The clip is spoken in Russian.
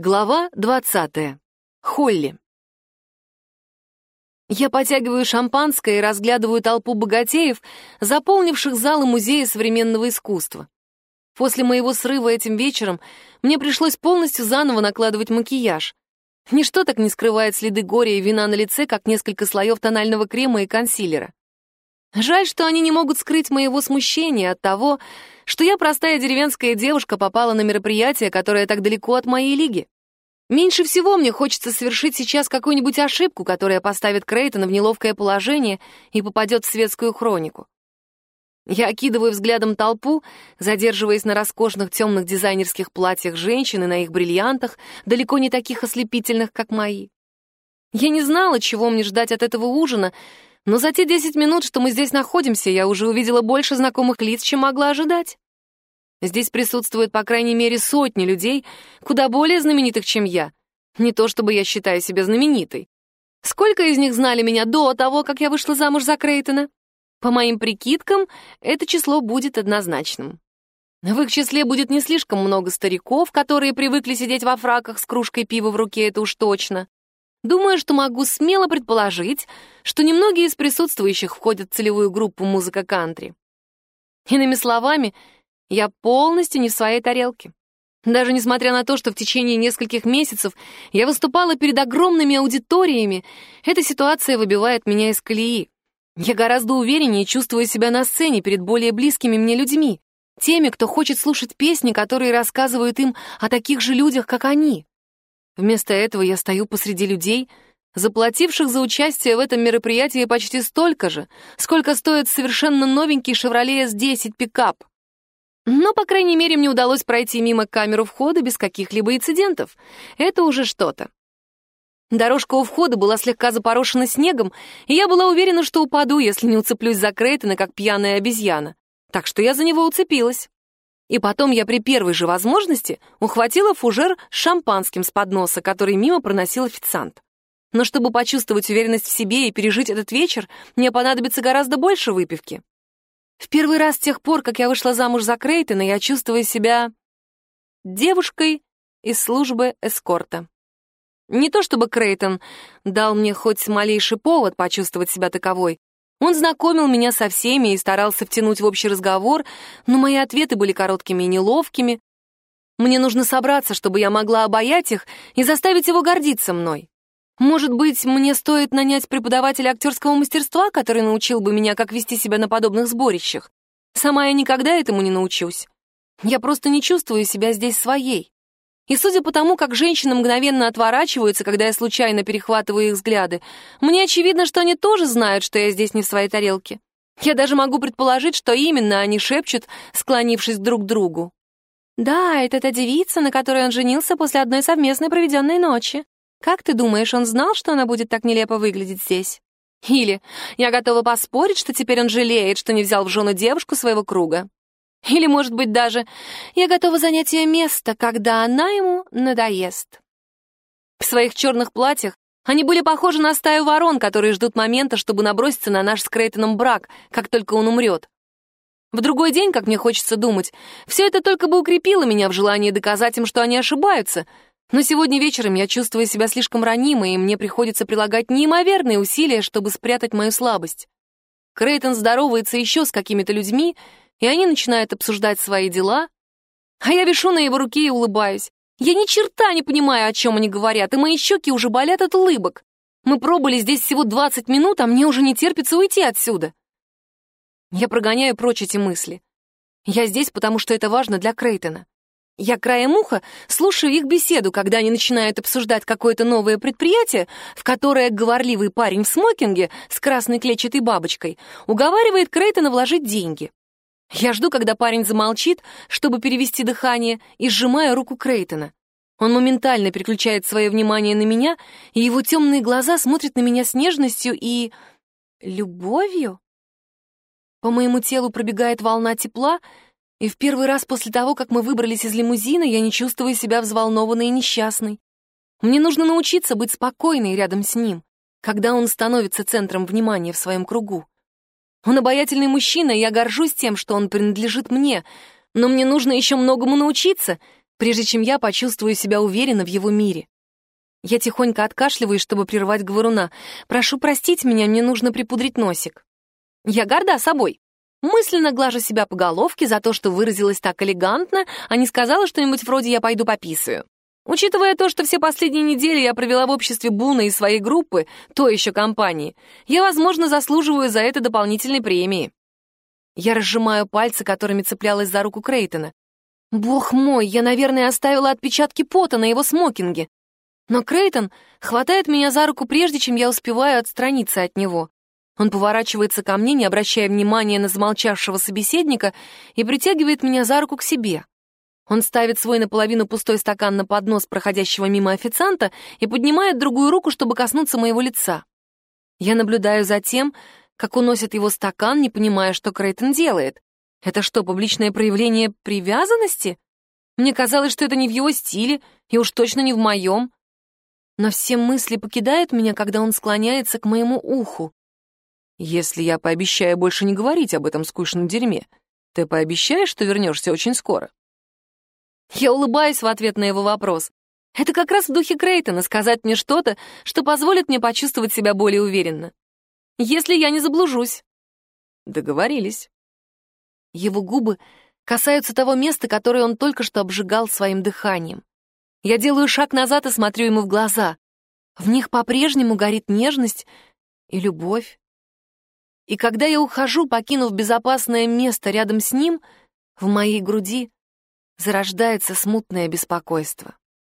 Глава 20. Холли. Я потягиваю шампанское и разглядываю толпу богатеев, заполнивших залы Музея современного искусства. После моего срыва этим вечером мне пришлось полностью заново накладывать макияж. Ничто так не скрывает следы горя и вина на лице, как несколько слоев тонального крема и консилера. Жаль, что они не могут скрыть моего смущения от того, что я, простая деревенская девушка, попала на мероприятие, которое так далеко от моей лиги. Меньше всего мне хочется совершить сейчас какую-нибудь ошибку, которая поставит Крейтона в неловкое положение и попадет в светскую хронику. Я окидываю взглядом толпу, задерживаясь на роскошных темных дизайнерских платьях женщин и на их бриллиантах, далеко не таких ослепительных, как мои. Я не знала, чего мне ждать от этого ужина, но за те 10 минут, что мы здесь находимся, я уже увидела больше знакомых лиц, чем могла ожидать. Здесь присутствует по крайней мере сотни людей, куда более знаменитых, чем я. Не то чтобы я считаю себя знаменитой. Сколько из них знали меня до того, как я вышла замуж за Крейтона? По моим прикидкам, это число будет однозначным. В их числе будет не слишком много стариков, которые привыкли сидеть во фраках с кружкой пива в руке, это уж точно. Думаю, что могу смело предположить, что немногие из присутствующих входят в целевую группу музыка кантри. Иными словами, я полностью не в своей тарелке. Даже несмотря на то, что в течение нескольких месяцев я выступала перед огромными аудиториями, эта ситуация выбивает меня из колеи. Я гораздо увереннее чувствую себя на сцене перед более близкими мне людьми, теми, кто хочет слушать песни, которые рассказывают им о таких же людях, как они. Вместо этого я стою посреди людей, заплативших за участие в этом мероприятии почти столько же, сколько стоит совершенно новенький Chevrolet S10 пикап. Но, по крайней мере, мне удалось пройти мимо камеру входа без каких-либо инцидентов. Это уже что-то. Дорожка у входа была слегка запорошена снегом, и я была уверена, что упаду, если не уцеплюсь за Крейтона, как пьяная обезьяна. Так что я за него уцепилась. И потом я при первой же возможности ухватила фужер с шампанским с подноса, который мимо проносил официант. Но чтобы почувствовать уверенность в себе и пережить этот вечер, мне понадобится гораздо больше выпивки. В первый раз с тех пор, как я вышла замуж за Крейтона, я чувствую себя девушкой из службы эскорта. Не то чтобы Крейтон дал мне хоть малейший повод почувствовать себя таковой, он знакомил меня со всеми и старался втянуть в общий разговор, но мои ответы были короткими и неловкими. Мне нужно собраться, чтобы я могла обаять их и заставить его гордиться мной. Может быть, мне стоит нанять преподавателя актерского мастерства, который научил бы меня, как вести себя на подобных сборищах? Сама я никогда этому не научусь. Я просто не чувствую себя здесь своей. И судя по тому, как женщины мгновенно отворачиваются, когда я случайно перехватываю их взгляды, мне очевидно, что они тоже знают, что я здесь не в своей тарелке. Я даже могу предположить, что именно они шепчут, склонившись друг к другу. «Да, это та девица, на которой он женился после одной совместной проведенной ночи. Как ты думаешь, он знал, что она будет так нелепо выглядеть здесь?» Или «Я готова поспорить, что теперь он жалеет, что не взял в жену девушку своего круга». Или, может быть, даже «я готова занять ее место, когда она ему надоест». В своих черных платьях они были похожи на стаю ворон, которые ждут момента, чтобы наброситься на наш с Крейтоном брак, как только он умрет. В другой день, как мне хочется думать, все это только бы укрепило меня в желании доказать им, что они ошибаются. Но сегодня вечером я чувствую себя слишком ранимой, и мне приходится прилагать неимоверные усилия, чтобы спрятать мою слабость. Крейтон здоровается еще с какими-то людьми, и они начинают обсуждать свои дела, а я вишу на его руке и улыбаюсь. Я ни черта не понимаю, о чем они говорят, и мои щеки уже болят от улыбок. Мы пробыли здесь всего 20 минут, а мне уже не терпится уйти отсюда. Я прогоняю прочь эти мысли. Я здесь, потому что это важно для Крейтона. Я краем уха слушаю их беседу, когда они начинают обсуждать какое-то новое предприятие, в которое говорливый парень в смокинге с красной клетчатой бабочкой уговаривает Крейтона вложить деньги. Я жду, когда парень замолчит, чтобы перевести дыхание, и сжимаю руку Крейтона. Он моментально переключает свое внимание на меня, и его темные глаза смотрят на меня с нежностью и... любовью? По моему телу пробегает волна тепла, и в первый раз после того, как мы выбрались из лимузина, я не чувствую себя взволнованной и несчастной. Мне нужно научиться быть спокойной рядом с ним, когда он становится центром внимания в своем кругу. Он обаятельный мужчина, и я горжусь тем, что он принадлежит мне, но мне нужно еще многому научиться, прежде чем я почувствую себя уверенно в его мире. Я тихонько откашливаюсь, чтобы прервать говоруна. «Прошу простить меня, мне нужно припудрить носик». Я горда собой. Мысленно глажу себя по головке за то, что выразилась так элегантно, а не сказала что-нибудь вроде «я пойду пописаю». Учитывая то, что все последние недели я провела в обществе Буна и своей группы, то еще компании, я, возможно, заслуживаю за это дополнительной премии. Я разжимаю пальцы, которыми цеплялась за руку Крейтона. Бог мой, я, наверное, оставила отпечатки пота на его смокинге. Но Крейтон хватает меня за руку, прежде чем я успеваю отстраниться от него. Он поворачивается ко мне, не обращая внимания на замолчавшего собеседника, и притягивает меня за руку к себе. Он ставит свой наполовину пустой стакан на поднос проходящего мимо официанта и поднимает другую руку, чтобы коснуться моего лица. Я наблюдаю за тем, как уносит его стакан, не понимая, что Крейтон делает. Это что, публичное проявление привязанности? Мне казалось, что это не в его стиле, и уж точно не в моем. Но все мысли покидают меня, когда он склоняется к моему уху. «Если я пообещаю больше не говорить об этом скучном дерьме, ты пообещаешь, что вернешься очень скоро?» Я улыбаюсь в ответ на его вопрос. Это как раз в духе Крейтона сказать мне что-то, что позволит мне почувствовать себя более уверенно. Если я не заблужусь. Договорились. Его губы касаются того места, которое он только что обжигал своим дыханием. Я делаю шаг назад и смотрю ему в глаза. В них по-прежнему горит нежность и любовь. И когда я ухожу, покинув безопасное место рядом с ним, в моей груди зарождается смутное беспокойство.